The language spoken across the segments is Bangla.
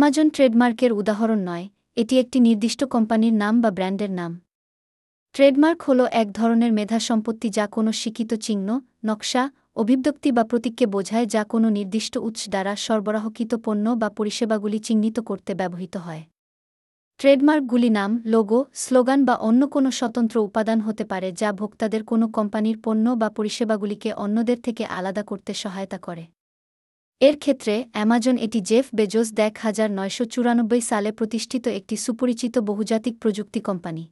অ্যামাজন ট্রেডমার্কের উদাহরণ নয়, এটি একটি নির্দিষ্ট কোম্পানির নাম বা ব্র্যান্ডের নাম। ট্রেডমার্ক হল এক ধরনের মেধা সম্পত্তি যা কোনো শিক্ষিত চিহ্ন, নকশা, অভিব্যক্তি বা প্রতীককে বোঝায় যা কোনো নির্দিষ্ট উৎস দ্বারা সরবরাহকৃত পণ্য বা পরিষেবাগুলি চিহ্নিত করতে ব্যবহৃত হয়। ট্রেডমার্কগুলি নাম, লোগো, স্লোগান বা অন্য কোনো স্বতন্ত্র উপাদান হতে পারে যা ভোক্তাদের কোনো কোম্পানির পণ্য বা পরিষেবাগুলিকে অন্যদের থেকে আলাদা করতে সহায়তা করে। এর ক্ষেত্রে অ্যামাজন এটি জেফ বেজোস দেখ হাজার নয়শো চুরানব্বই সালে প্রতিষ্ঠিত একটি সুপরিচিত বহুজাতিক প্রযুক্তি কোম্পানি।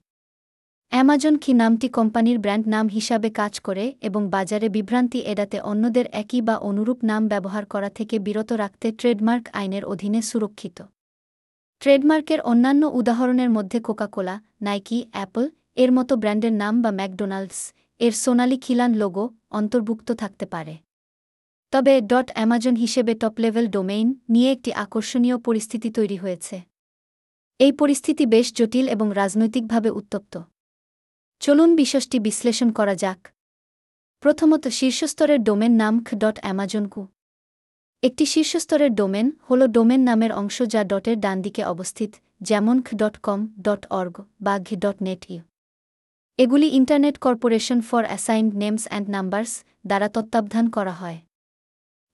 অ্যামাজন কি নামটি কোম্পানির ব্র্যান্ড নাম হিসাবে কাজ করে এবং বাজারে বিভ্রান্তি এড়াতে অন্যদের একই বা অনুরূপ নাম ব্যবহার করা থেকে বিরত রাখতে ট্রেডমার্ক আইনের অধীনে সুরক্ষিত। ট্রেডমার্কের অন্যান্য উদাহরণের মধ্যে কোকাকোলা, নাইকি, অ্যাপল এর মতো ব্র্যান্ডের নাম বা ম্যাকডোনাল্ডস, এর সোনালি খিলান লোগো অন্তর্ভুক্ত থাকতে পারে। তবে ডট অ্যামাজন হিসেবে টপ লেভেল ডোমেইন নিয়ে একটি আকর্ষণীয় পরিস্থিতি তৈরি হয়েছে। এই পরিস্থিতি বেশ জটিল এবং রাজনৈতিকভাবে উত্তপ্ত। চলুন বিষয়টি বিশ্লেষণ করা যাক। প্রথমত শীর্ষস্তরের ডোমেন নাম খ ডট অ্যামাজন কু। একটি শীর্ষস্তরের ডোমেন হল ডোমেন নামের অংশ যা ডটের ডান দিকে অবস্থিত, যেমন খ ডট কম, ডট অর্গ বা ঘি ডট নেট ইউ। এগুলি internet corporation for assigned names and numbers দ্বারা তত্ত্বাবধান করা হয়।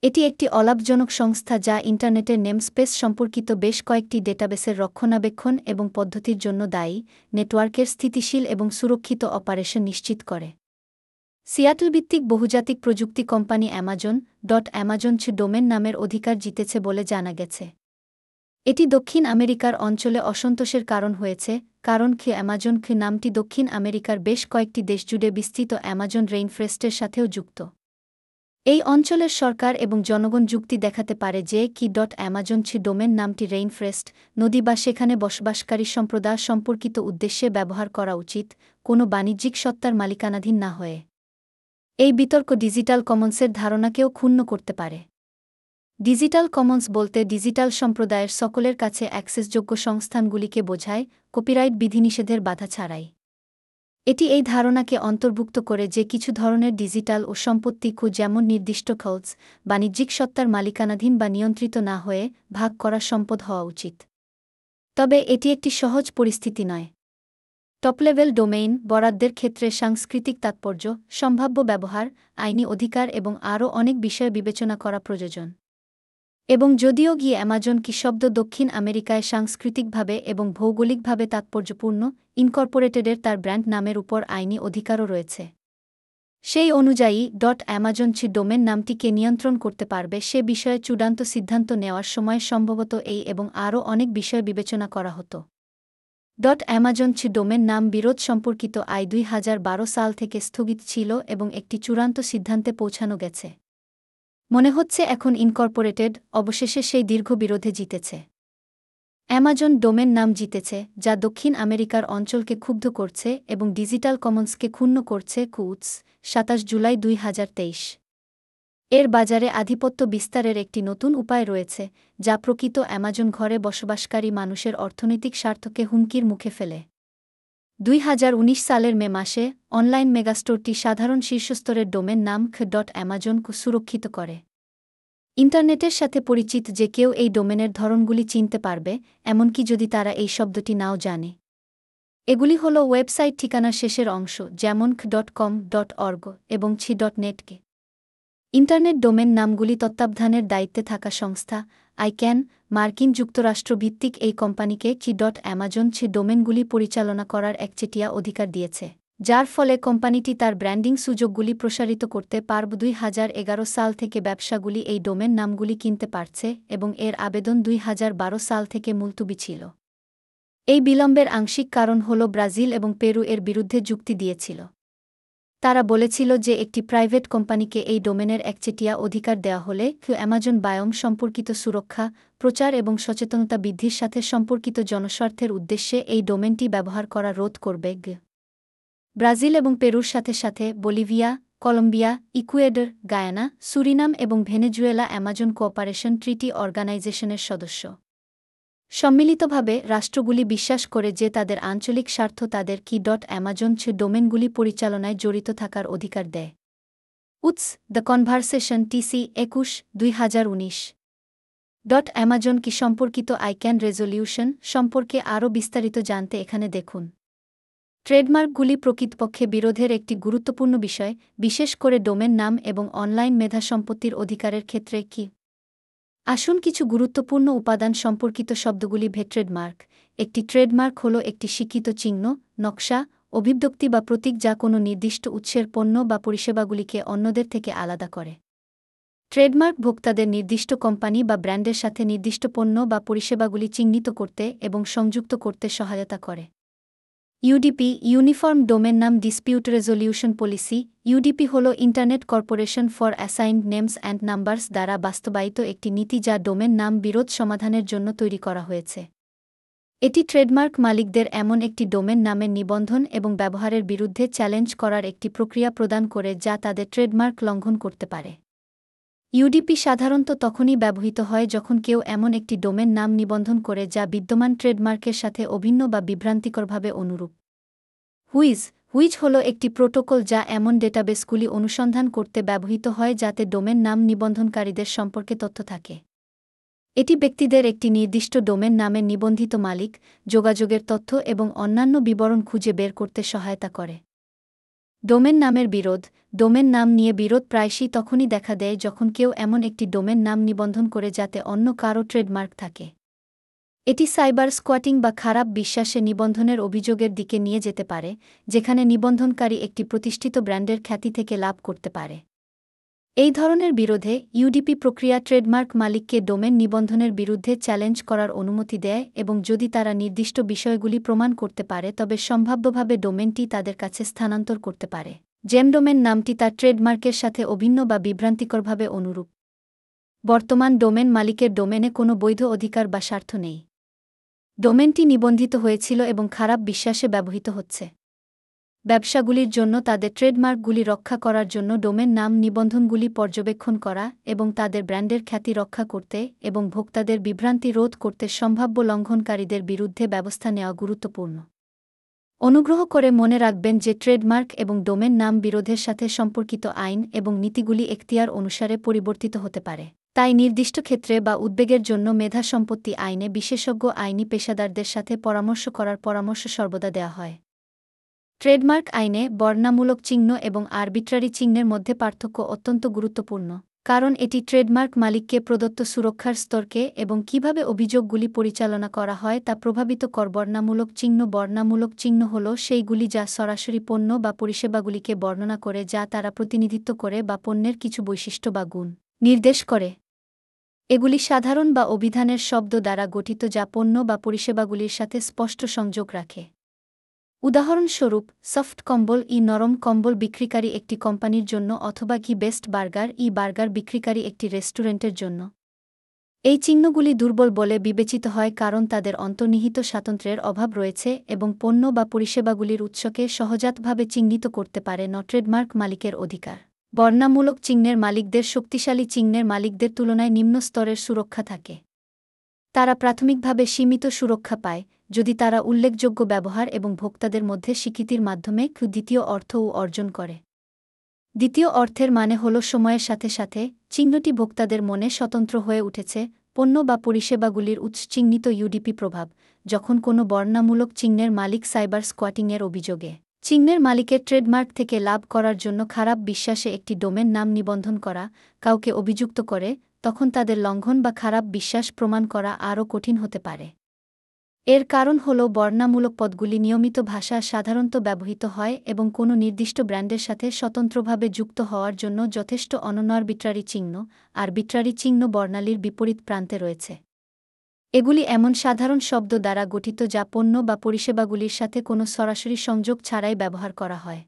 এটি একটি অলাভজনক সংস্থা যা ইন্টারনেটের নেমস্পেস সম্পর্কিত বেশ কয়েকটি ডেটাবেসের রক্ষণাবেক্ষণ এবং পদ্ধতির জন্য দায়ী, নেটওয়ার্কের স্থিতিশীল এবং সুরক্ষিত অপারেশন নিশ্চিত করে। সিয়াটল ভিত্তিক বহুজাতিক প্রযুক্তি company Amazon dot Amazon domain নামের অধিকার জিতেছে বলে জানা গেছে। এটি দক্ষিণ আমেরিকার অঞ্চলে অসন্তোষের কারণ হয়েছে, কারণ খে অ্যামাজন খে নামটি দক্ষিণ আমেরিকার বেশ কয়েকটি দেশজুড়ে বিস্তৃত অ্যামাজন রেইনফ্রেস্টের সাথেও যুক্ত। এই অঞ্চলের সরকার এবং জনগণ যুক্তি দেখাতে পারে যে কি ডট অ্যামাজন ছি ডোমেন নামটি রেইনফ্রেস্ট, নদী বা সেখানে বসবাসকারী সম্প্রদায় সম্পর্কিত উদ্দেশ্যে ব্যবহার করা উচিত, কোনো বাণিজ্যিক সত্তার মালিকানাধীন না হয়ে। এই বিতর্ক ডিজিটাল কমন্সের ধারণাকেও ক্ষুণ্ণ করতে পারে। ডিজিটাল কমন্স বলতে ডিজিটাল সম্প্রদায়ের সকলের কাছে অ্যাক্সেসযোগ্য সংস্থানগুলিকে বোঝায়, কপিরাইট বিধিনিষেধের বাধা ছাড়াই। এটি এই ধারণাকে অন্তর্ভুক্ত করে যে কিছু ধরনের ডিজিটাল ও সম্পত্তি কু যেমন নির্দিষ্ট খলস বাণিজ্যিক সত্তার মালিকানাধীন বা নিয়ন্ত্রিত না হয়ে ভাগ করা সম্পদ হওয়া উচিত। তবে এটি একটি সহজ পরিস্থিতি নয়। টপলেভেল ডোমেইন বরাদ্দের ক্ষেত্রে সাংস্কৃতিক তাৎপর্য, সম্ভাব্য ব্যবহার, আইনি অধিকার এবং আরও অনেক বিষয় বিবেচনা করা প্রয়োজন। এবং যদিও গিয়ে অ্যামাজন কি শব্দ দক্ষিণ আমেরিকায় সাংস্কৃতিকভাবে এবং ভৌগোলিকভাবে তাৎপর্যপূর্ণ, ইনকর্পোরেটেডের তার ব্র্যান্ড নামের উপর আইনি অধিকারও রয়েছে। সেই অনুযায়ী, ডট অ্যামাজন ছি ডোমেন নামটিকে নিয়ন্ত্রণ করতে পারবে সে বিষয়ে চূড়ান্ত সিদ্ধান্ত নেওয়ার সময় সম্ভবত এই এবং আরও অনেক বিষয় বিবেচনা করা হতো। ডট অ্যামাজন ছি ডোমেন নাম বিরোধ সম্পর্কিত আই দুই হাজার বারো সাল থেকে স্থগিত ছিল এবং একটি চূড়ান্ত সিদ্ধান্তে পৌঁছানো গেছে। মনে হচ্ছে এখন ইনকর্পোরেটেড, অবশেষে সেই দীর্ঘ বিরোধে জিতেছে। অ্যামাজন ডোমেন নাম জিতেছে, যা দক্ষিণ আমেরিকার অঞ্চলকে ক্ষুব্ধ করছে এবং ডিজিটাল কমন্সকে ক্ষুণ্ণ করছে কুটস, সাতাশ জুলাই দুই হাজার তেইশ। এর বাজারে আধিপত্য বিস্তারের একটি নতুন উপায় রয়েছে, যা প্রকৃত অ্যামাজন ঘরে বসবাসকারী মানুষের অর্থনৈতিক স্বার্থকে হুমকির মুখে ফেলে। দুই হাজার উনিশ সালের মে মাসে অনলাইন মেগাস্টোরটি সাধারণ শীর্ষস্তরের ডোমেন নাম খ ডট অ্যামাজনকে সুরক্ষিত করে। ইন্টারনেটের সাথে পরিচিত যে কেউ এই ডোমেনের ধরনগুলি চিনতে পারবে, এমনকি যদি তারা এই শব্দটি নাও জানে। এগুলি হল ওয়েবসাইট ঠিকানার শেষের অংশ, যেমন ডট কম, ডট অর্গ এবং ছি ডট নেটকে। ইন্টারনেট ডোমেন নামগুলি তত্ত্বাবধানের দায়িত্বে থাকা সংস্থা আইক্যান মার্কিন যুক্তরাষ্ট্র ভিত্তিক এই কোম্পানিকে কি ডট অ্যামাজন ছি ডোমেনগুলি পরিচালনা করার একচেটিয়া অধিকার দিয়েছে, যার ফলে কোম্পানিটি তার ব্র্যান্ডিং সুযোগগুলি প্রসারিত করতে পারব দুই হাজার এগারো সাল থেকে ব্যবসাগুলি এই ডোমেন নামগুলি কিনতে পারছে এবং এর আবেদন দুই হাজার বারো সাল থেকে মুলতুবি ছিল। এই বিলম্বের আংশিক কারণ হল ব্রাজিল এবং পেরু এর বিরুদ্ধে যুক্তি দিয়েছিল। তারা বলেছিল যে একটি প্রাইভেট কোম্পানিকে এই ডোমেনের একচেটিয়া অধিকার দেওয়া হলে কেউ অ্যামাজন বায়ম সম্পর্কিত সুরক্ষা, প্রচার এবং সচেতনতা বৃদ্ধির সাথে সম্পর্কিত জনস্বার্থের উদ্দেশ্যে এই ডোমেনটি ব্যবহার করা রোধ করবে ব্রাজিল এবং পেরুর সাথে সাথে Bolivia, Colombia, Ecuador, Guyana, Suriname এবং ভেনেজুয়েলা অ্যামাজন কোঅপারেশন ট্রিটি অর্গানাইজেশনের সদস্য। সম্মিলিতভাবে রাষ্ট্রগুলি বিশ্বাস করে যে তাদের আঞ্চলিক স্বার্থ তাদের কি ডট অ্যামাজন ছ ডোমেনগুলি পরিচালনায় জড়িত থাকার অধিকার দেয়। উৎস, দ্য কনভারসেশন, টিসি, একুশ, দুই হাজার উনিশ। ডট অ্যামাজন কি সম্পর্কিত আইক্যান রেজলিউশন সম্পর্কে আরও বিস্তারিত জানতে এখানে দেখুন। ট্রেডমার্কগুলি প্রকৃতপক্ষে বিরোধের একটি গুরুত্বপূর্ণ বিষয়, বিশেষ করে ডোমেন নাম এবং অনলাইন মেধা সম্পত্তির অধিকারের ক্ষেত্রে কি? আসুন কিছু গুরুত্বপূর্ণ উপাদান সম্পর্কিত শব্দগুলি ভে ট্রেডমার্ক। একটি ট্রেডমার্ক হল একটি শিক্ষিত চিহ্ন, নকশা, অভিব্যক্তি বা প্রতীক যা কোনো নির্দিষ্ট উৎসের পণ্য বা পরিষেবাগুলিকে অন্যদের থেকে আলাদা করে। ট্রেডমার্ক ভোক্তাদের নির্দিষ্ট কোম্পানি বা ব্র্যান্ডের সাথে নির্দিষ্ট পণ্য বা পরিষেবাগুলি চিহ্নিত করতে এবং সংযুক্ত করতে সহায়তা করে। ইউডিপি, ইউনিফর্ম ডোমেন নাম ডিসপিউট রেজলিউশন পলিসি ইউডিপি হল internet corporation for assigned names and numbers দ্বারা বাস্তবায়িত একটি নীতি যা ডোমেন নাম বিরোধ সমাধানের জন্য তৈরি করা হয়েছে। এটি ট্রেডমার্ক মালিকদের এমন একটি ডোমেন নামের নিবন্ধন এবং ব্যবহারের বিরুদ্ধে চ্যালেঞ্জ করার একটি প্রক্রিয়া প্রদান করে যা তাদের ট্রেডমার্ক লঙ্ঘন করতে পারে। ইউডিপি সাধারণত তখনই ব্যবহৃত হয় যখন কেউ এমন একটি ডোমেন নাম নিবন্ধন করে যা বিদ্যমান ট্রেডমার্কের সাথে অভিন্ন বা বিভ্রান্তিকরভাবে অনুরূপ। হুইজ হুইজ হল একটি প্রোটোকল যা এমন ডেটাবেসগুলি অনুসন্ধান করতে ব্যবহৃত হয় যাতে ডোমেন নাম নিবন্ধনকারীদের সম্পর্কে তথ্য থাকে। এটি ব্যক্তিদের একটি নির্দিষ্ট ডোমেন নামের নিবন্ধিত মালিক, যোগাযোগের তথ্য এবং অন্যান্য বিবরণ খুঁজে বের করতে সহায়তা করে। ডোমেন নামের বিরোধ, ডোমেন নাম নিয়ে বিরোধ প্রায়শই তখনই দেখা দেয় যখন কেউ এমন একটি ডোমেন নাম নিবন্ধন করে যাতে অন্য কারও ট্রেডমার্ক থাকে। এটি সাইবার স্কোয়াটিং বা খারাপ বিশ্বাসে নিবন্ধনের অভিযোগের দিকে নিয়ে যেতে পারে, যেখানে নিবন্ধনকারী একটি প্রতিষ্ঠিত ব্র্যান্ডের খ্যাতি থেকে লাভ করতে পারে। এই ধরনের বিরোধে ইউডিপি প্রক্রিয়া ট্রেডমার্ক মালিককে ডোমেন নিবন্ধনের বিরুদ্ধে চ্যালেঞ্জ করার অনুমতি দেয় এবং যদি তারা নির্দিষ্ট বিষয়গুলি প্রমাণ করতে পারে, তবে সম্ভাব্যভাবে ডোমেনটি তাদের কাছে স্থানান্তর করতে পারে। জেম ডোমেন নামটি তার ট্রেডমার্কের সাথে অভিন্ন বা বিভ্রান্তিকরভাবে অনুরূপ। বর্তমান ডোমেন মালিকের ডোমেনে কোনো বৈধ অধিকার বা স্বার্থ নেই। ডোমেনটি নিবন্ধিত হয়েছিল এবং খারাপ বিশ্বাসে ব্যবহৃত হচ্ছে। ব্যবসাগুলির জন্য তাদের ট্রেডমার্কগুলি রক্ষা করার জন্য ডোমেন নাম নিবন্ধনগুলি পর্যবেক্ষণ করা এবং তাদের ব্র্যান্ডের খ্যাতি রক্ষা করতে এবং ভোক্তাদের বিভ্রান্তি রোধ করতে সম্ভাব্য লঙ্ঘনকারীদের বিরুদ্ধে ব্যবস্থা নেওয়া গুরুত্বপূর্ণ। অনুগ্রহ করে মনে রাখবেন যে ট্রেডমার্ক এবং ডোমেন নাম বিরোধের সাথে সম্পর্কিত আইন এবং নীতিগুলি এখতিয়ার অনুসারে পরিবর্তিত হতে পারে। তাই নির্দিষ্ট ক্ষেত্রে বা উদ্বেগের জন্য মেধা সম্পত্তি আইনে বিশেষজ্ঞ আইনি পেশাদারদের সাথে পরামর্শ করার পরামর্শ সর্বদা দেওয়া হয়। ট্রেডমার্ক আইনে বর্ণামূলক চিহ্ন এবং আরবিট্রারি চিহ্নের মধ্যে পার্থক্য অত্যন্ত গুরুত্বপূর্ণ, কারণ এটি ট্রেডমার্ক মালিককে প্রদত্ত সুরক্ষার স্তরকে এবং কীভাবে অভিযোগগুলি পরিচালনা করা হয় তা প্রভাবিত কর বর্ণামূলক চিহ্ন। বর্ণামূলক চিহ্ন হল সেইগুলি যা সরাসরি পণ্য বা পরিষেবাগুলিকে বর্ণনা করে, যা তারা প্রতিনিধিত্ব করে বা পণ্যের কিছু বৈশিষ্ট্য বা গুণ নির্দেশ করে। এগুলি সাধারণ বা অভিধানের শব্দ দ্বারা গঠিত, যা পণ্য বা পরিষেবাগুলির সাথে স্পষ্ট সংযোগ রাখে। উদাহরণস্বরূপ, সফট কম্বল ই নরম কম্বল বিক্রিকারী একটি কোম্পানির জন্য অথবা কি বেস্ট বার্গার ই বার্গার বিক্রিকারী একটি রেস্টুরেন্টের জন্য। এই চিহ্নগুলি দুর্বল বলে বিবেচিত হয় কারণ তাদের অন্তর্নিহিত স্বাতন্ত্র্যের অভাব রয়েছে এবং পণ্য বা পরিষেবাগুলির উৎসকে সহজাতভাবে চিহ্নিত করতে পারে ন ট্রেডমার্ক মালিকের অধিকার। বর্ণামূলক চিহ্নের মালিকদের শক্তিশালী চিহ্নের মালিকদের তুলনায় নিম্ন স্তরের সুরক্ষা থাকে। তারা প্রাথমিকভাবে সীমিত সুরক্ষা পায়, যদি তারা উল্লেখযোগ্য ব্যবহার এবং ভোক্তাদের মধ্যে স্বীকৃতির মাধ্যমে দ্বিতীয় অর্থও অর্জন করে। দ্বিতীয় অর্থের মানে হল সময়ের সাথে সাথে চিহ্নটি ভোক্তাদের মনে স্বতন্ত্র হয়ে উঠেছে, পণ্য বা পরিষেবাগুলির উৎসচিহ্নিত ইউডিপি প্রভাব, যখন কোনো বর্ণামূলক চিহ্নের মালিক সাইবার স্কোয়াটিংয়ের অভিযোগে। চিহ্নের মালিকের ট্রেডমার্ক থেকে লাভ করার জন্য খারাপ বিশ্বাসে একটি ডোমেন নাম নিবন্ধন করা, কাউকে অভিযুক্ত করে তখন তাদের লঙ্ঘন বা খারাপ বিশ্বাস প্রমাণ করা আরও কঠিন হতে পারে। এর কারণ হল বর্ণামূলক পদগুলি নিয়মিত ভাষা সাধারণত ব্যবহৃত হয় এবং কোনো নির্দিষ্ট ব্র্যান্ডের সাথে স্বতন্ত্রভাবে যুক্ত হওয়ার জন্য যথেষ্ট অনন্য আরবিট্রারি চিহ্ন আরবিট্রারি চিহ্ন বর্ণালীর বিপরীত প্রান্তে রয়েছে। এগুলি এমন সাধারণ শব্দ দ্বারা গঠিত যা পণ্য বা পরিষেবাগুলির সাথে কোনো সরাসরি সংযোগ ছাড়াই ব্যবহার করা হয়।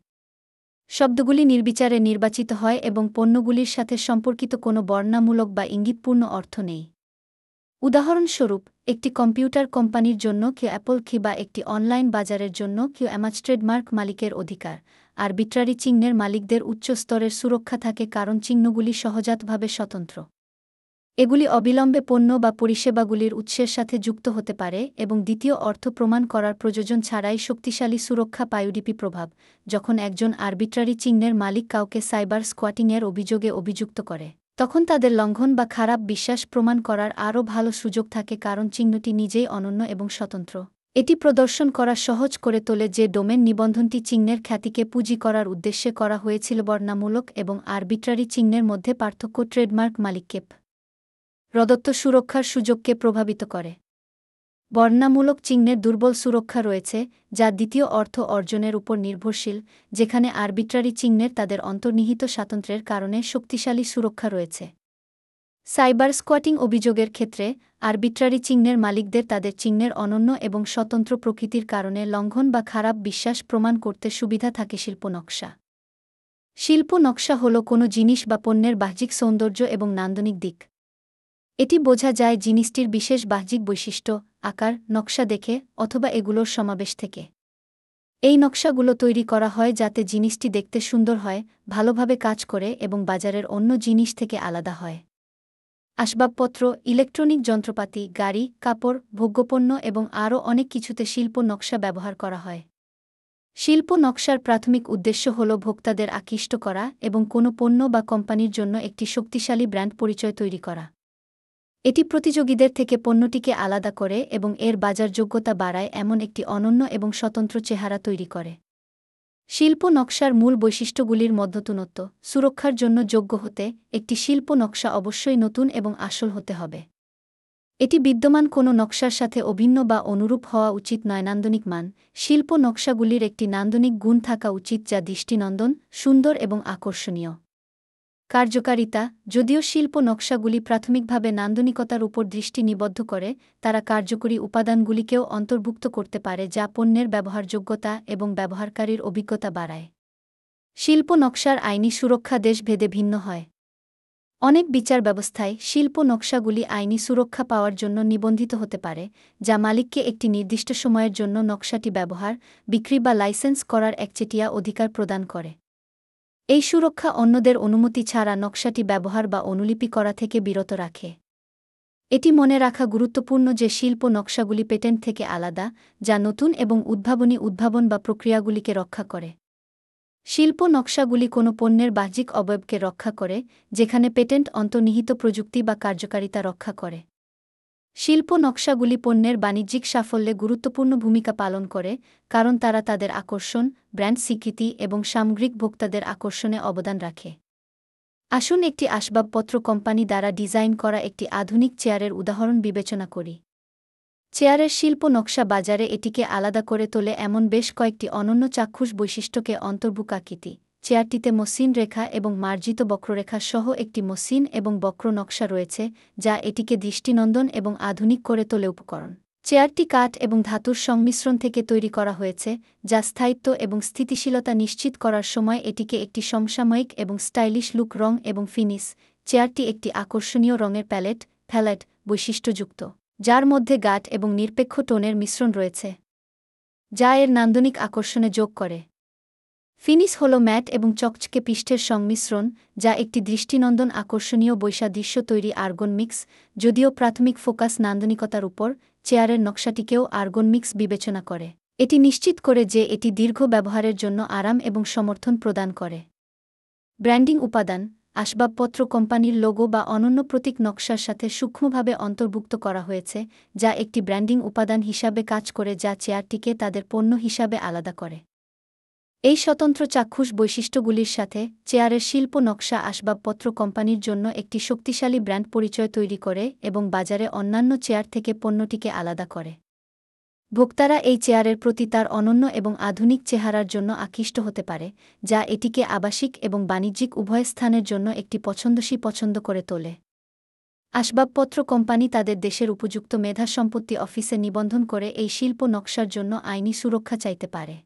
শব্দগুলি নির্বিচারে নির্বাচিত হয় এবং পণ্যগুলির সাথে সম্পর্কিত কোনো বর্ণামূলক বা ইঙ্গিতপূর্ণ অর্থ নেই। উদাহরণস্বরূপ, একটি কম্পিউটার কোম্পানির জন্য কেউ অ্যাপল কি বা একটি অনলাইন বাজারের জন্য কেউ অ্যামাজ ট্রেডমার্ক মালিকের অধিকার। আর বিট্রারি চিহ্নের মালিকদের উচ্চ স্তরের সুরক্ষা থাকে কারণ চিহ্নগুলি সহজাতভাবে স্বতন্ত্র। এগুলি অবিলম্বে পণ্য বা পরিষেবাগুলির উৎসের সাথে যুক্ত হতে পারে এবং দ্বিতীয় অর্থ প্রমাণ করার প্রয়োজন ছাড়াই শক্তিশালী সুরক্ষা পায়ুডিপি প্রভাব, যখন একজন আরবিট্রারি চিহ্নের মালিক কাউকে সাইবার স্কোয়াটিংয়ের অভিযোগে অভিযুক্ত করে। তখন তাদের লঙ্ঘন বা খারাপ বিশ্বাস প্রমাণ করার আরও ভালো সুযোগ থাকে কারণ চিহ্নটি নিজেই অনন্য এবং স্বতন্ত্র। এটি প্রদর্শন করা সহজ করে তোলে যে ডোমেন নিবন্ধনটি চিহ্নের খ্যাতিকে পুঁজি করার উদ্দেশ্যে করা হয়েছিল বর্ণামূলক এবং আরবিট্রারি চিহ্নের মধ্যে পার্থক্য ট্রেডমার্ক মালিককে। প্রদত্ত সুরক্ষার সুযোগকে প্রভাবিত করে। বর্ণামূলক চিহ্নের দুর্বল সুরক্ষা রয়েছে, যা দ্বিতীয় অর্থ অর্জনের উপর নির্ভরশীল, যেখানে আরবিট্রারি চিহ্নের তাদের অন্তর্নিহিত স্বাতন্ত্র্যের কারণে শক্তিশালী সুরক্ষা রয়েছে। সাইবার স্কোয়াটিং অভিযোগের ক্ষেত্রে আরবিট্রারি চিহ্নের মালিকদের তাদের চিহ্নের অনন্য এবং স্বতন্ত্র প্রকৃতির কারণে লঙ্ঘন বা খারাপ বিশ্বাস প্রমাণ করতে সুবিধা থাকে শিল্প নকশা। শিল্প নকশা হল কোনো জিনিস বা পণ্যের বাহ্যিক সৌন্দর্য এবং নান্দনিক দিক। এটি বোঝা যায় জিনিসটির বিশেষ বাহ্যিক বৈশিষ্ট্য, আকার, নকশা দেখে অথবা এগুলোর সমাবেশ থেকে। এই নকশাগুলো তৈরি করা হয় যাতে জিনিসটি দেখতে সুন্দর হয়, ভালোভাবে কাজ করে এবং বাজারের অন্য জিনিস থেকে আলাদা হয়। আসবাবপত্র, ইলেকট্রনিক যন্ত্রপাতি, গাড়ি, কাপড়, ভোগ্যপণ্য এবং আরও অনেক কিছুতে শিল্প নকশা ব্যবহার করা হয়। শিল্প নকশার প্রাথমিক উদ্দেশ্য হল ভোক্তাদের আকৃষ্ট করা এবং কোনো পণ্য বা কোম্পানির জন্য একটি শক্তিশালী ব্র্যান্ড পরিচয় তৈরি করা। এটি প্রতিযোগীদের থেকে পণ্যটিকে আলাদা করে এবং এর বাজারযোগ্যতা বাড়ায় এমন একটি অনন্য এবং স্বতন্ত্র চেহারা তৈরি করে। শিল্প নকশার মূল বৈশিষ্ট্যগুলির মধ্যতুনত্ব, সুরক্ষার জন্য যোগ্য হতে একটি শিল্প নকশা অবশ্যই নতুন এবং আসল হতে হবে। এটি বিদ্যমান কোনো নকশার সাথে অভিন্ন বা অনুরূপ হওয়া উচিত নয়। নান্দনিক মান, শিল্প নকশাগুলির একটি নান্দনিক গুণ থাকা উচিত যা দৃষ্টিনন্দন, সুন্দর এবং আকর্ষণীয়। কার্যকারিতা, যদিও শিল্প নকশাগুলি প্রাথমিকভাবে নান্দনিকতার উপর দৃষ্টি নিবদ্ধ করে, তারা কার্যকরী উপাদানগুলিকেও অন্তর্ভুক্ত করতে পারে যা পণ্যের ব্যবহারযোগ্যতা এবং ব্যবহারকারীর অভিজ্ঞতা বাড়ায়। শিল্প নকশার আইনি সুরক্ষা দেশভেদে ভিন্ন হয়। অনেক বিচার ব্যবস্থায় শিল্প নকশাগুলি আইনি সুরক্ষা পাওয়ার জন্য নিবন্ধিত হতে পারে, যা মালিককে একটি নির্দিষ্ট সময়ের জন্য নকশাটি ব্যবহার, বিক্রি বা লাইসেন্স করার একচেটিয়া অধিকার প্রদান করে। এই সুরক্ষা অন্যদের অনুমতি ছাড়া নকশাটি ব্যবহার বা অনুলিপি করা থেকে বিরত রাখে। এটি মনে রাখা গুরুত্বপূর্ণ যে শিল্প নকশাগুলি পেটেন্ট থেকে আলাদা, যা নতুন এবং উদ্ভাবনী উদ্ভাবন বা প্রক্রিয়াগুলিকে রক্ষা করে। শিল্প নকশাগুলি কোনো পণ্যের বাহ্যিক অবয়বকে রক্ষা করে, যেখানে পেটেন্ট অন্তর্নিহিত প্রযুক্তি বা কার্যকারিতা রক্ষা করে। শিল্প নকশাগুলি পণ্যের বাণিজ্যিক সাফল্যে গুরুত্বপূর্ণ ভূমিকা পালন করে, কারণ তারা তাদের আকর্ষণ, ব্র্যান্ড স্বীকৃতি এবং সামগ্রিক ভোক্তাদের আকর্ষণে অবদান রাখে। আসুন একটি আসবাবপত্র কোম্পানি দ্বারা ডিজাইন করা একটি আধুনিক চেয়ারের উদাহরণ বিবেচনা করি। চেয়ারের শিল্প নকশা বাজারে এটিকে আলাদা করে তোলে এমন বেশ কয়েকটি অনন্য চাক্ষুষ বৈশিষ্ট্যকে অন্তর্ভুকাকৃতি চেয়ারটিতে মসৃণ রেখা এবং মার্জিত বক্ররেখা সহ একটি মসৃণ এবং বক্র নকশা রয়েছে, যা এটিকে দৃষ্টিনন্দন এবং আধুনিক করে তোলে উপকরণ। চেয়ারটি কাঠ এবং ধাতুর সংমিশ্রণ থেকে তৈরি করা হয়েছে, যা স্থায়িত্ব এবং স্থিতিশীলতা নিশ্চিত করার সময় এটিকে একটি সমসাময়িক এবং স্টাইলিশ লুক, রং এবং ফিনিশ। চেয়ারটি একটি আকর্ষণীয় রঙের প্যালেট ফ্যালেট বৈশিষ্ট্যযুক্ত, যার মধ্যে গাঠ এবং নিরপেক্ষ টোনের মিশ্রণ রয়েছে, যা এর নান্দনিক আকর্ষণে যোগ করে। ফিনিস হল ম্যাট এবং চকচকে পৃষ্ঠের সংমিশ্রণ, যা একটি দৃষ্টিনন্দন আকর্ষণীয় বৈসাদৃশ্য তৈরি আর্গন মিক্স, যদিও প্রাথমিক ফোকাস নান্দনিকতার উপর, চেয়ারের নকশাটিকেও আর্গন মিক্স বিবেচনা করে। এটি নিশ্চিত করে যে এটি দীর্ঘ ব্যবহারের জন্য আরাম এবং সমর্থন প্রদান করে। ব্র্যান্ডিং উপাদান, আসবাবপত্র কোম্পানির লোগো বা অনন্য প্রতীক নকশার সাথে সূক্ষ্মভাবে অন্তর্ভুক্ত করা হয়েছে, যা একটি ব্র্যান্ডিং উপাদান হিসাবে কাজ করে যা চেয়ারটিকে তাদের পণ্য হিসাবে আলাদা করে। এই স্বতন্ত্র চাক্ষুষ বৈশিষ্ট্যগুলির সাথে চেয়ারের শিল্প নকশা আসবাবপত্র কোম্পানির জন্য একটি শক্তিশালী ব্র্যান্ড পরিচয় তৈরি করে এবং বাজারে অন্যান্য চেয়ার থেকে পণ্যটিকে আলাদা করে। ভোক্তারা এই চেয়ারের প্রতি তার অনন্য এবং আধুনিক চেহারার জন্য আকৃষ্ট হতে পারে, যা এটিকে আবাসিক এবং বাণিজ্যিক উভয় স্থানের জন্য একটি পছন্দসী পছন্দ করে তোলে। আসবাবপত্র কোম্পানি তাদের দেশের উপযুক্ত মেধা সম্পত্তি অফিসে নিবন্ধন করে এই শিল্প নকশার জন্য আইনি সুরক্ষা চাইতে পারে।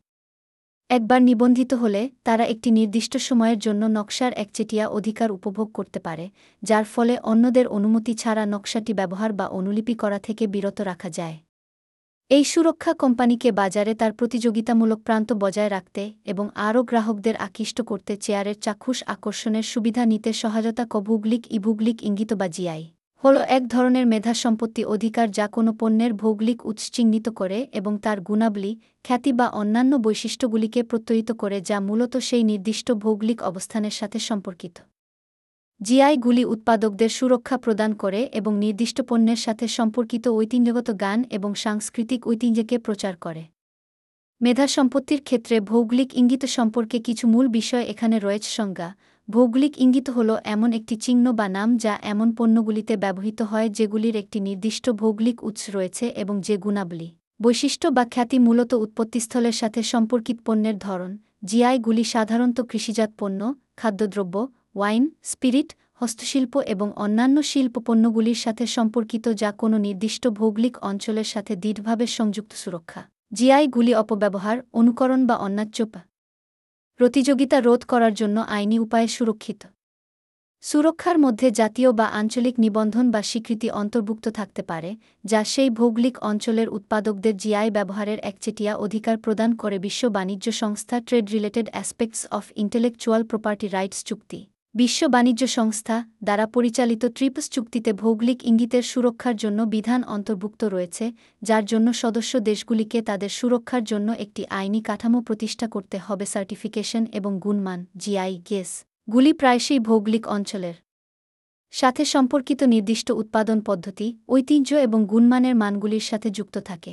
একবার নিবন্ধিত হলে তারা একটি নির্দিষ্ট সময়ের জন্য নকশার একচেটিয়া অধিকার উপভোগ করতে পারে, যার ফলে অন্যদের অনুমতি ছাড়া নকশাটি ব্যবহার বা অনুলিপি করা থেকে বিরত রাখা যায়। এই সুরক্ষা কোম্পানিকে বাজারে তার প্রতিযোগিতামূলক প্রান্ত বজায় রাখতে এবং আরও গ্রাহকদের আকৃষ্ট করতে চেয়ারের চাক্ষুষ আকর্ষণের সুবিধা নিতে সহায়তা কভৌগলিক ইভৌগলিক ইঙ্গিত বা জিআই হল এক ধরনের মেধা সম্পত্তি অধিকার যা কোনো পণ্যের ভৌগোলিক উৎস চিহ্নিত করে এবং তার গুণাবলী, খ্যাতি বা অন্যান্য বৈশিষ্ট্যগুলিকে প্রত্যয়িত করে যা মূলত সেই নির্দিষ্ট ভৌগোলিক অবস্থানের সাথে সম্পর্কিত। জিআইগুলি উৎপাদকদের সুরক্ষা প্রদান করে এবং নির্দিষ্ট পণ্যের সাথে সম্পর্কিত ঐতিহ্যগত গান এবং সাংস্কৃতিক ঐতিহ্যকে প্রচার করে। মেধা সম্পত্তির ক্ষেত্রে ভৌগোলিক ইঙ্গিত সম্পর্কে কিছু মূল বিষয় এখানে রয়েছে সংজ্ঞা ভৌগোলিক ইঙ্গিত হল এমন একটি চিহ্ন বা নাম যা এমন পণ্যগুলিতে ব্যবহৃত হয় যেগুলির একটি নির্দিষ্ট ভৌগোলিক উৎস রয়েছে এবং যে গুণাবলী। বৈশিষ্ট্য বা খ্যাতি মূলত উৎপত্তিস্থলের সাথে সম্পর্কিত পণ্যের ধরন। জিআইগুলি সাধারণত কৃষিজাত পণ্য, খাদ্যদ্রব্য, ওয়াইন, স্পিরিট, হস্তশিল্প এবং অন্যান্য শিল্প পণ্যগুলির সাথে সম্পর্কিত যা কোনো নির্দিষ্ট ভৌগোলিক অঞ্চলের সাথে দৃঢ়ভাবে সংযুক্ত সুরক্ষা। জিআইগুলি অপব্যবহার, অনুকরণ বা অন্যাচ্যপা প্রতিযোগিতা রোধ করার জন্য আইনি উপায়ে সুরক্ষিত। সুরক্ষার মধ্যে জাতীয় বা আঞ্চলিক নিবন্ধন বা স্বীকৃতি অন্তর্ভুক্ত থাকতে পারে, যা সেই ভৌগোলিক অঞ্চলের উৎপাদকদের জিআই ব্যবহারের একচেটিয়া অধিকার প্রদান করে বিশ্ব বাণিজ্য সংস্থা trade related aspects of intellectual property rights চুক্তি। বিশ্ব বাণিজ্য সংস্থা দ্বারা পরিচালিত ট্রিপস চুক্তিতে ভৌগোলিক ইঙ্গিতের সুরক্ষার জন্য বিধান অন্তর্ভুক্ত রয়েছে, যার জন্য সদস্য দেশগুলিকে তাদের সুরক্ষার জন্য একটি আইনি কাঠামো প্রতিষ্ঠা করতে হবে সার্টিফিকেশন এবং গুণমান, জিআই, গেস, গুলি প্রায়শই ভৌগোলিক অঞ্চলের। সাথে সম্পর্কিত নির্দিষ্ট উৎপাদন পদ্ধতি, ঐতিহ্য এবং গুণমানের মানগুলির সাথে যুক্ত থাকে।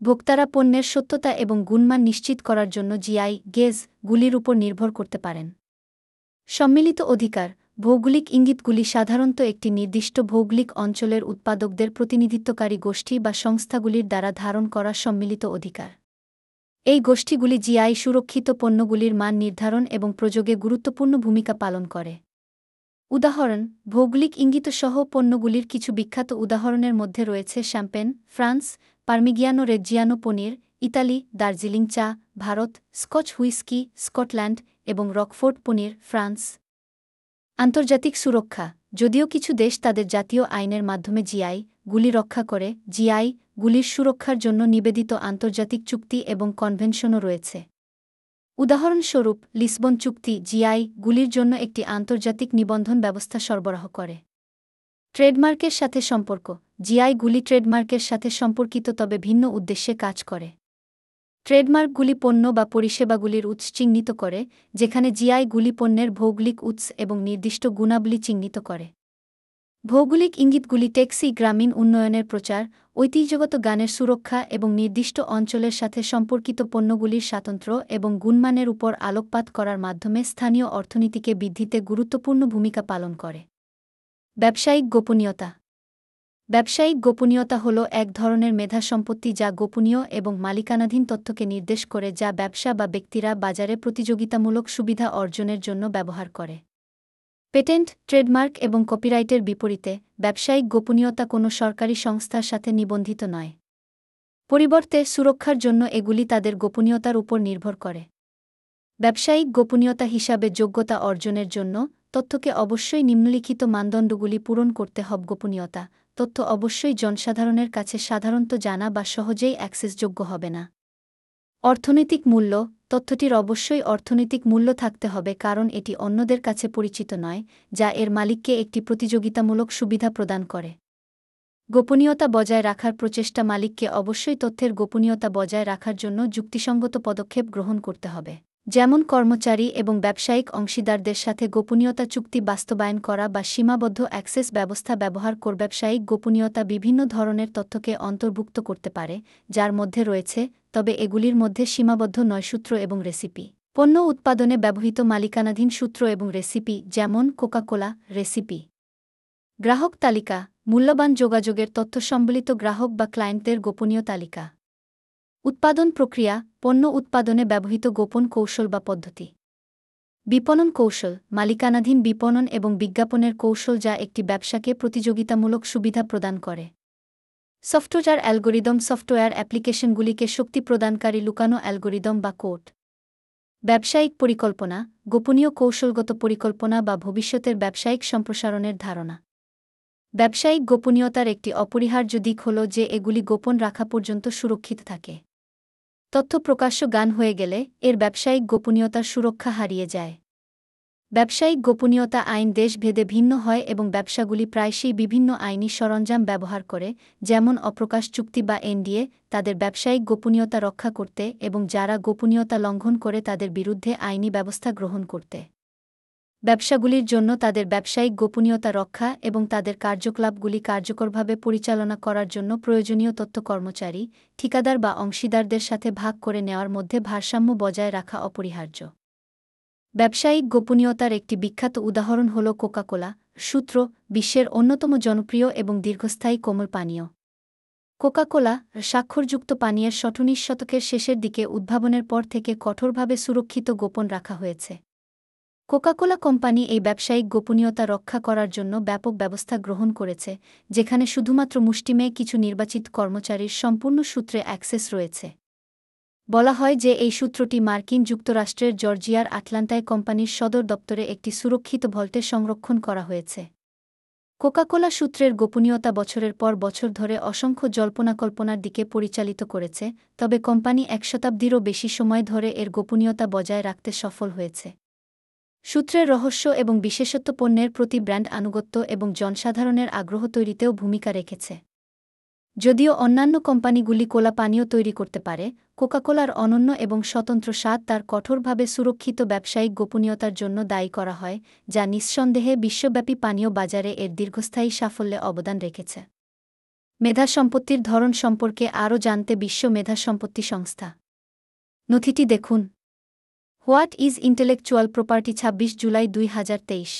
ভোক্তারা পণ্যের সত্যতা এবং গুণমান নিশ্চিত করার জন্য জিআই গেজ গুলির উপর নির্ভর করতে পারেন। সম্মিলিত অধিকার, ভৌগোলিক ইঙ্গিতগুলি সাধারণত একটি নির্দিষ্ট ভৌগোলিক অঞ্চলের উৎপাদকদের প্রতিনিধিত্বকারী গোষ্ঠী বা সংস্থাগুলির দ্বারা ধারণ করা সম্মিলিত অধিকার। এই গোষ্ঠীগুলি জিআই সুরক্ষিত পণ্যগুলির মান নির্ধারণ এবং প্রযোগে গুরুত্বপূর্ণ ভূমিকা পালন করে। উদাহরণ, ভৌগোলিক ইঙ্গিতসহ পণ্যগুলির কিছু বিখ্যাত উদাহরণের মধ্যে রয়েছে শ্যাম্পেন, ফ্রান্স, পার্মিগিয়ানো রেজিয়ানো পনির, ইতালি, দার্জিলিং চা, ভারত, স্কচ হুইস্কি, স্কটল্যান্ড এবং রকফোর্ড পনির, ফ্রান্স। আন্তর্জাতিক সুরক্ষা। যদিও কিছু দেশ তাদের জাতীয় আইনের মাধ্যমে জিআই গুলি রক্ষা করে, জিআই গুলির সুরক্ষার জন্য নিবেদিত আন্তর্জাতিক চুক্তি এবং কনভেনশনও রয়েছে। উদাহরণস্বরূপ, লিসবন চুক্তি জিআই গুলির জন্য একটি আন্তর্জাতিক নিবন্ধন ব্যবস্থা সরবরাহ করে। ট্রেডমার্কের সাথে সম্পর্ক। জিআই গুলি ট্রেডমার্কের সাথে সম্পর্কিত তবে ভিন্ন উদ্দেশ্যে কাজ করে। ট্রেডমার্কগুলি পণ্য বা পরিষেবাগুলির উৎস চিহ্নিত করে, যেখানে জিআই গুলি পণ্যের ভৌগোলিক উৎস এবং নির্দিষ্ট গুণাবলী চিহ্নিত করে। ভৌগোলিক ইঙ্গিতগুলি ট্যাক্সি গ্রামীণ উন্নয়নের প্রচার, ঐতিহ্যগত গানের সুরক্ষা এবং নির্দিষ্ট অঞ্চলের সাথে সম্পর্কিত পণ্যগুলির স্বাতন্ত্র্য এবং গুণমানের উপর আলোকপাত করার মাধ্যমে স্থানীয় অর্থনীতিকে বৃদ্ধিতে গুরুত্বপূর্ণ ভূমিকা পালন করে। ব্যবসায়িক গোপনীয়তা ব্যবসায়িক গোপনীয়তা হল এক ধরনের মেধা সম্পত্তি যা গোপনীয় এবং মালিকানাধীন তথ্যকে নির্দেশ করে যা ব্যবসা বা ব্যক্তিরা বাজারে প্রতিযোগিতামূলক সুবিধা অর্জনের জন্য ব্যবহার করে। পেটেন্ট, ট্রেডমার্ক এবং কপিরাইটের বিপরীতে, ব্যবসায়িক গোপনীয়তা কোনো সরকারি সংস্থার সাথে নিবন্ধিত নয়। পরিবর্তে, সুরক্ষার জন্য এগুলি তাদের গোপনীয়তার উপর নির্ভর করে। ব্যবসায়িক গোপনীয়তা হিসাবে যোগ্যতা অর্জনের জন্য, তথ্যকে অবশ্যই নিম্নলিখিত মানদণ্ডগুলি পূরণ করতে হব গোপনীয়তা তথ্য অবশ্যই জনসাধারণের কাছে সাধারণত জানা বা সহজেই অ্যাক্সেসযোগ্য হবে না। অর্থনৈতিক মূল্য, তথ্যটির অবশ্যই অর্থনৈতিক মূল্য থাকতে হবে কারণ এটি অন্যদের কাছে পরিচিত নয়, যা এর মালিককে একটি প্রতিযোগিতামূলক সুবিধা প্রদান করে। গোপনীয়তা বজায় রাখার প্রচেষ্টা মালিককে অবশ্যই তথ্যের গোপনীয়তা বজায় রাখার জন্য যুক্তিসঙ্গত পদক্ষেপ গ্রহণ করতে হবে। যেমন কর্মচারী এবং ব্যবসায়িক অংশীদারদের সাথে গোপনীয়তা চুক্তি বাস্তবায়ন করা বা সীমাবদ্ধ অ্যাক্সেস ব্যবস্থা ব্যবহার কর ব্যবসায়িক গোপনীয়তা বিভিন্ন ধরনের তথ্যকে অন্তর্ভুক্ত করতে পারে, যার মধ্যে রয়েছে, তবে এগুলির মধ্যে সীমাবদ্ধ নয় সূত্র এবং রেসিপি। পণ্য উৎপাদনে ব্যবহৃত মালিকানাধীন সূত্র এবং রেসিপি, যেমন কোকাকোলা, রেসিপি। গ্রাহক তালিকা, মূল্যবান যোগাযোগের তথ্য সম্বলিত গ্রাহক বা ক্লায়েন্টদের গোপনীয় তালিকা। উৎপাদন প্রক্রিয়া পণ্য উৎপাদনে ব্যবহৃত গোপন কৌশল বা পদ্ধতি। বিপণন কৌশল, মালিকানাধীন বিপণন এবং বিজ্ঞাপনের কৌশল যা একটি ব্যবসাকে প্রতিযোগিতামূলক সুবিধা প্রদান করে। সফটওয়্যার অ্যালগোরিদম, সফটওয়্যার অ্যাপ্লিকেশনগুলিকে শক্তি প্রদানকারী লুকানো অ্যালগোরিদম বা কোড। ব্যবসায়িক পরিকল্পনা, গোপনীয় কৌশলগত পরিকল্পনা বা ভবিষ্যতের ব্যবসায়িক সম্প্রসারণের ধারণা। ব্যবসায়িক গোপনীয়তার একটি অপরিহার্য দিক হল যে এগুলি গোপন রাখা পর্যন্ত সুরক্ষিত থাকে। তথ্য প্রকাশ্য গান হয়ে গেলে এর ব্যবসায়িক গোপনীয়তার সুরক্ষা হারিয়ে যায়। ব্যবসায়িক গোপনীয়তা আইন দেশভেদে ভিন্ন হয় এবং ব্যবসাগুলি প্রায়শই বিভিন্ন আইনি সরঞ্জাম ব্যবহার করে, যেমন অপ্রকাশ চুক্তি বা এনডিএ, তাদের ব্যবসায়িক গোপনীয়তা রক্ষা করতে এবং যারা গোপনীয়তা লঙ্ঘন করে তাদের বিরুদ্ধে আইনি ব্যবস্থা গ্রহণ করতে। ব্যবসাগুলির জন্য তাদের ব্যবসায়িক গোপনীয়তা রক্ষা এবং তাদের কার্যকলাপগুলি কার্যকরভাবে পরিচালনা করার জন্য প্রয়োজনীয় তথ্য কর্মচারী ঠিকাদার বা অংশীদারদের সাথে ভাগ করে নেওয়ার মধ্যে ভারসাম্য বজায় রাখা অপরিহার্য। ব্যবসায়িক গোপনীয়তার একটি বিখ্যাত উদাহরণ হল কোকাকোলা, সূত্র, বিশ্বের অন্যতম জনপ্রিয় এবং দীর্ঘস্থায়ী কোমল পানীয়। কোকাকোলা, স্বাক্ষরযুক্ত পানীয়ের শঠনিশ শতকের শেষের দিকে উদ্ভাবনের পর থেকে কঠোরভাবে সুরক্ষিত গোপন রাখা হয়েছে। কোকাকোলা কোম্পানি এই ব্যবসায়িক গোপনীয়তা রক্ষা করার জন্য ব্যাপক ব্যবস্থা গ্রহণ করেছে, যেখানে শুধুমাত্র মুষ্টিমেয় কিছু নির্বাচিত কর্মচারীর সম্পূর্ণ সূত্রে অ্যাক্সেস রয়েছে। বলা হয় যে এই সূত্রটি মার্কিন যুক্তরাষ্ট্রের জর্জিয়ার আটলান্টায় কোম্পানির সদর দপ্তরে একটি সুরক্ষিত ভল্টে সংরক্ষণ করা হয়েছে। কোকাকোলা সূত্রের গোপনীয়তা বছরের পর বছর ধরে অসংখ্য জল্পনাকল্পনার দিকে পরিচালিত করেছে, তবে কোম্পানি এক শতাব্দীরও বেশি সময় ধরে এর গোপনীয়তা বজায় রাখতে সফল হয়েছে। সূত্রের রহস্য এবং বিশেষত্ব পণ্যের প্রতি ব্র্যান্ড আনুগত্য এবং জনসাধারণের আগ্রহ তৈরিতেও ভূমিকা রেখেছে। যদিও অন্যান্য কোম্পানিগুলি কোলা পানীয় তৈরি করতে পারে, কোকাকোলার অনন্য এবং স্বতন্ত্র স্বাদ তার কঠোরভাবে সুরক্ষিত ব্যবসায়িক গোপনীয়তার জন্য দায়ী করা হয়, যা নিঃসন্দেহে বিশ্বব্যাপী পানীয় বাজারে এর দীর্ঘস্থায়ী সাফল্যে অবদান রেখেছে। মেধা সম্পত্তির ধরন সম্পর্কে আরও জানতে বিশ্ব মেধা সম্পত্তি সংস্থা। নথিটি দেখুন। হোয়াট ইজ ইন্টেলেকচুয়াল প্রপার্টি ২৬ জুলাই দুই হাজার তেইশ?